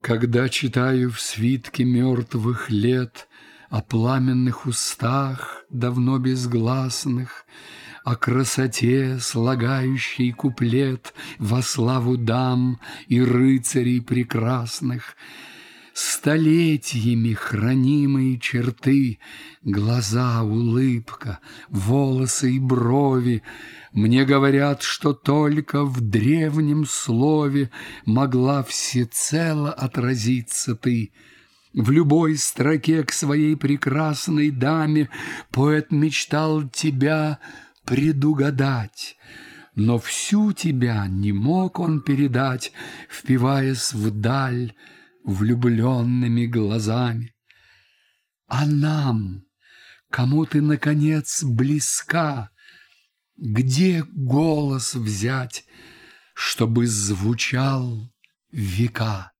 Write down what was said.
Когда читаю в свитке мертвых лет О пламенных устах, давно безгласных, О красоте, слагающей куплет Во славу дам и рыцарей прекрасных, Столетиями хранимые черты, Глаза, улыбка, волосы и брови Мне говорят, что только в древнем слове Могла всецело отразиться ты. В любой строке к своей прекрасной даме Поэт мечтал тебя предугадать, Но всю тебя не мог он передать, Впиваясь вдаль, влюбленными глазами. А нам, кому ты, наконец, близка, Где голос взять, чтобы звучал века?